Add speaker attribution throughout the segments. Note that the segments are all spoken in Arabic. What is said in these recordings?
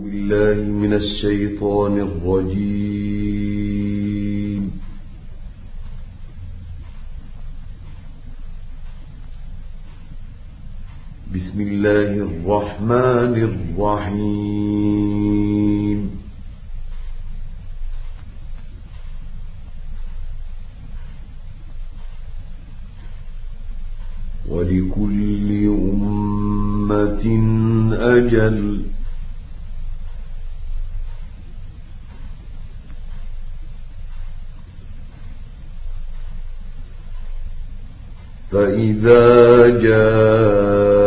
Speaker 1: بالله من الشيطان الرجيم. بسم الله الرحمن الرحيم. ولكل أمة أجل. فإذا جاء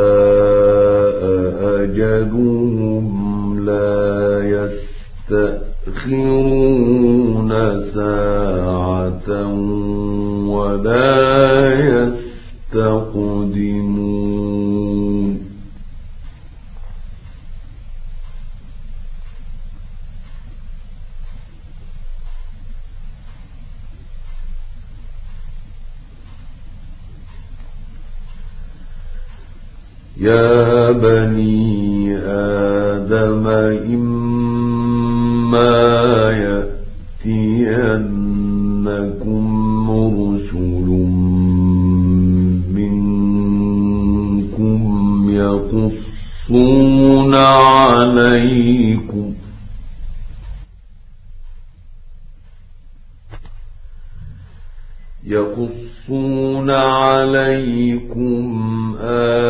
Speaker 1: أجلهم لا يستأخرون ساعة يا بني آدم إما يأتينكم رسل منكم يقصون عليكم يقصون عليكم آياتي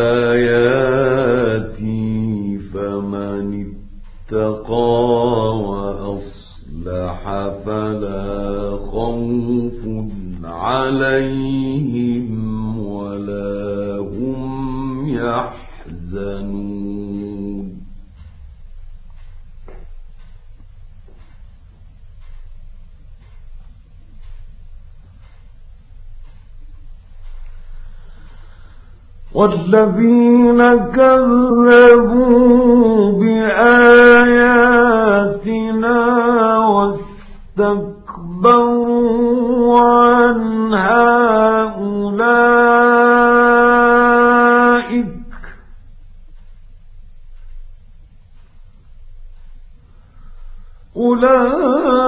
Speaker 1: والذين كذبوا بآياتنا واستكبروا عنها أولئك أولئك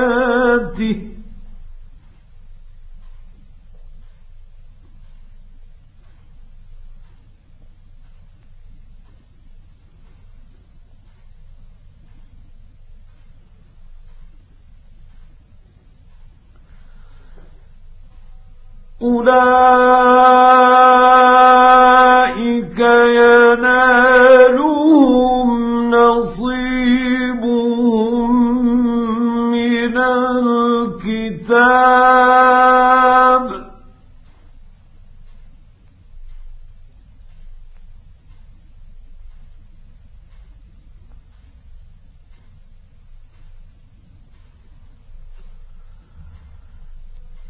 Speaker 1: أولئك ينالهم نصيبهم من الكتاب.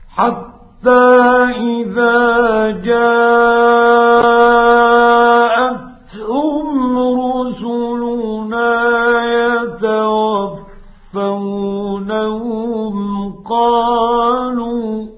Speaker 1: حتى إذا جاءتهم رسلنا يتوفونهم قالوا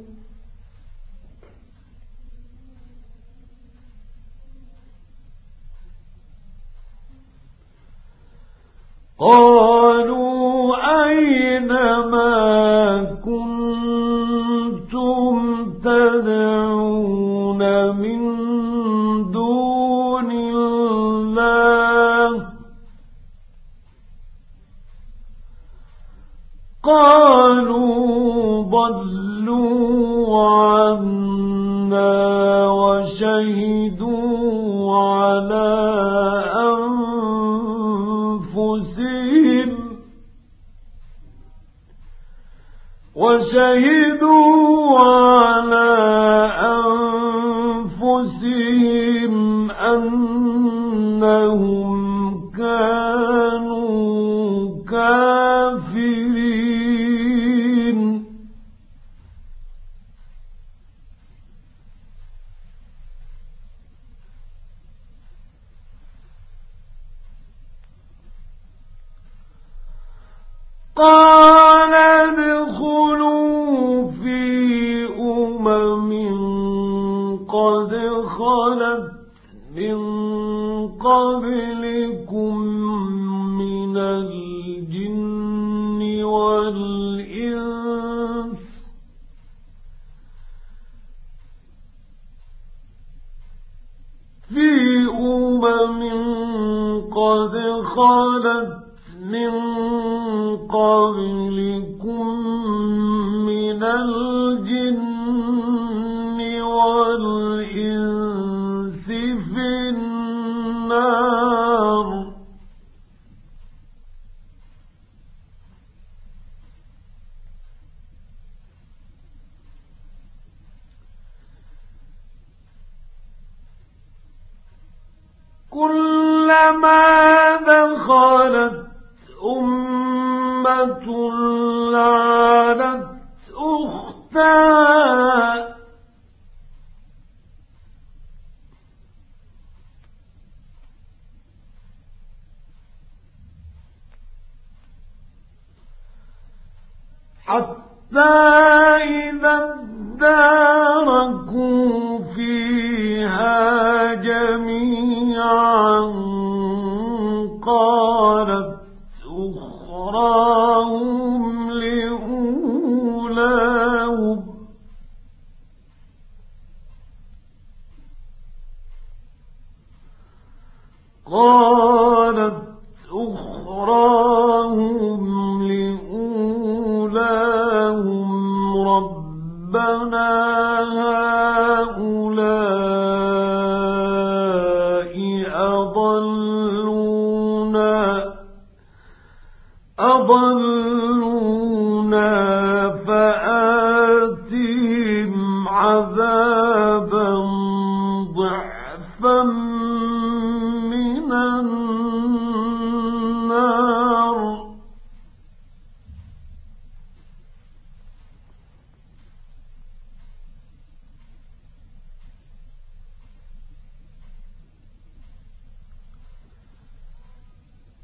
Speaker 1: وشهدوا على أنفسهم أنهم كانوا كافرين قال ادخلوا في أمم قد خلت من قبلكم أختها. حتى إذا اداركوا فيها جميعا ربنا هؤلاء أضلونا أضلونا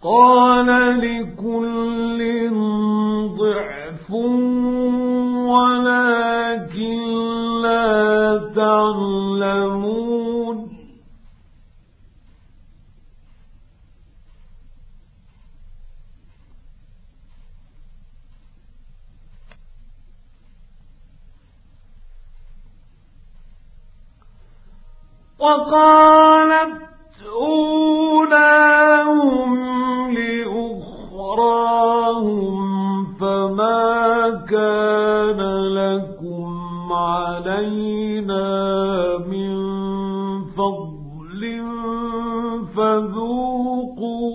Speaker 1: قال لكل ضعف ولكن لا تعلمون. وقالت أولاهم كان لكم علينا من فضل فذوقوا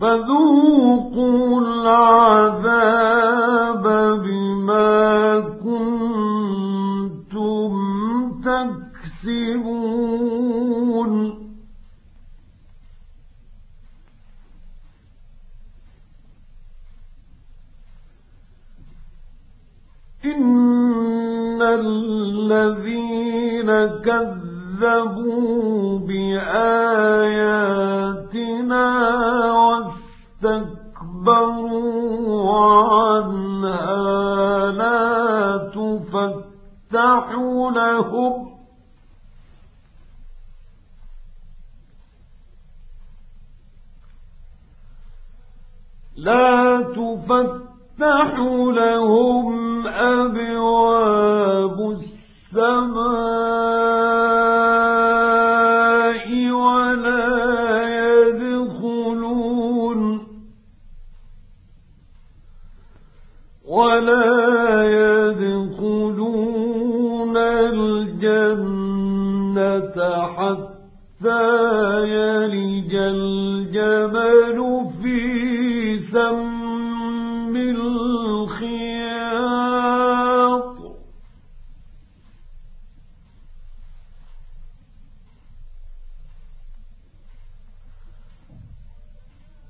Speaker 1: فذوقوا العذاب بما كنتم تكسبون. إن الذين كذبوا بآياتنا واستكبروا عنها لا تفتح لهم لا تفتح لهم أبواب السماء ولا يدخلون ولا يدخلون الجنة حتى يلج الجمل في سم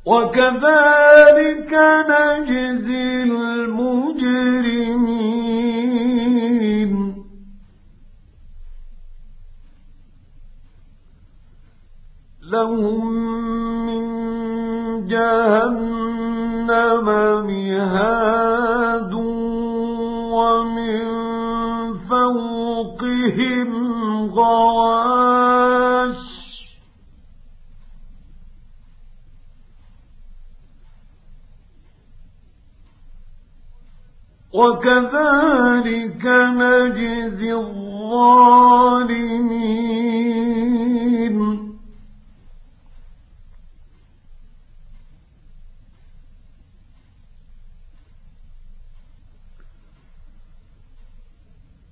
Speaker 1: وكذلك نجزي المجرمين. لهم من جهنم مهاد ومن فوقهم غواش وكذلك نجزي الظالمين.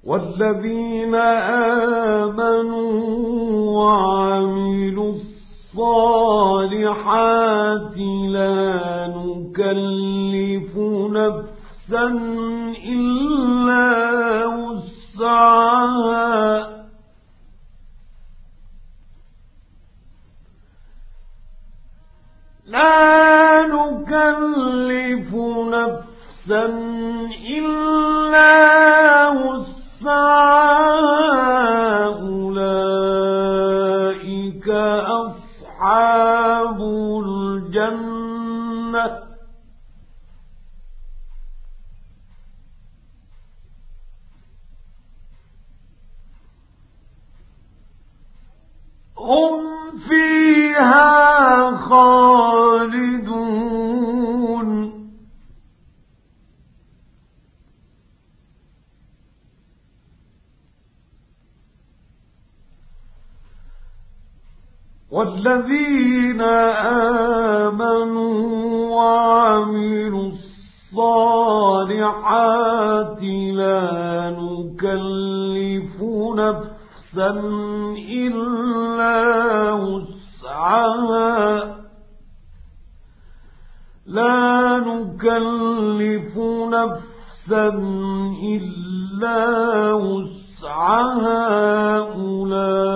Speaker 1: والذين آمنوا وعملوا الصالحات لا نكلف نفسا إلا وسعها. لا نكلف نفسا إلا وسعها. هم فيها خالدون. والذين آمنوا وعملوا الصالحات لا نكلف نفسا إلا وسعها. لا نكلف نفسا إلا وسعها. أولئك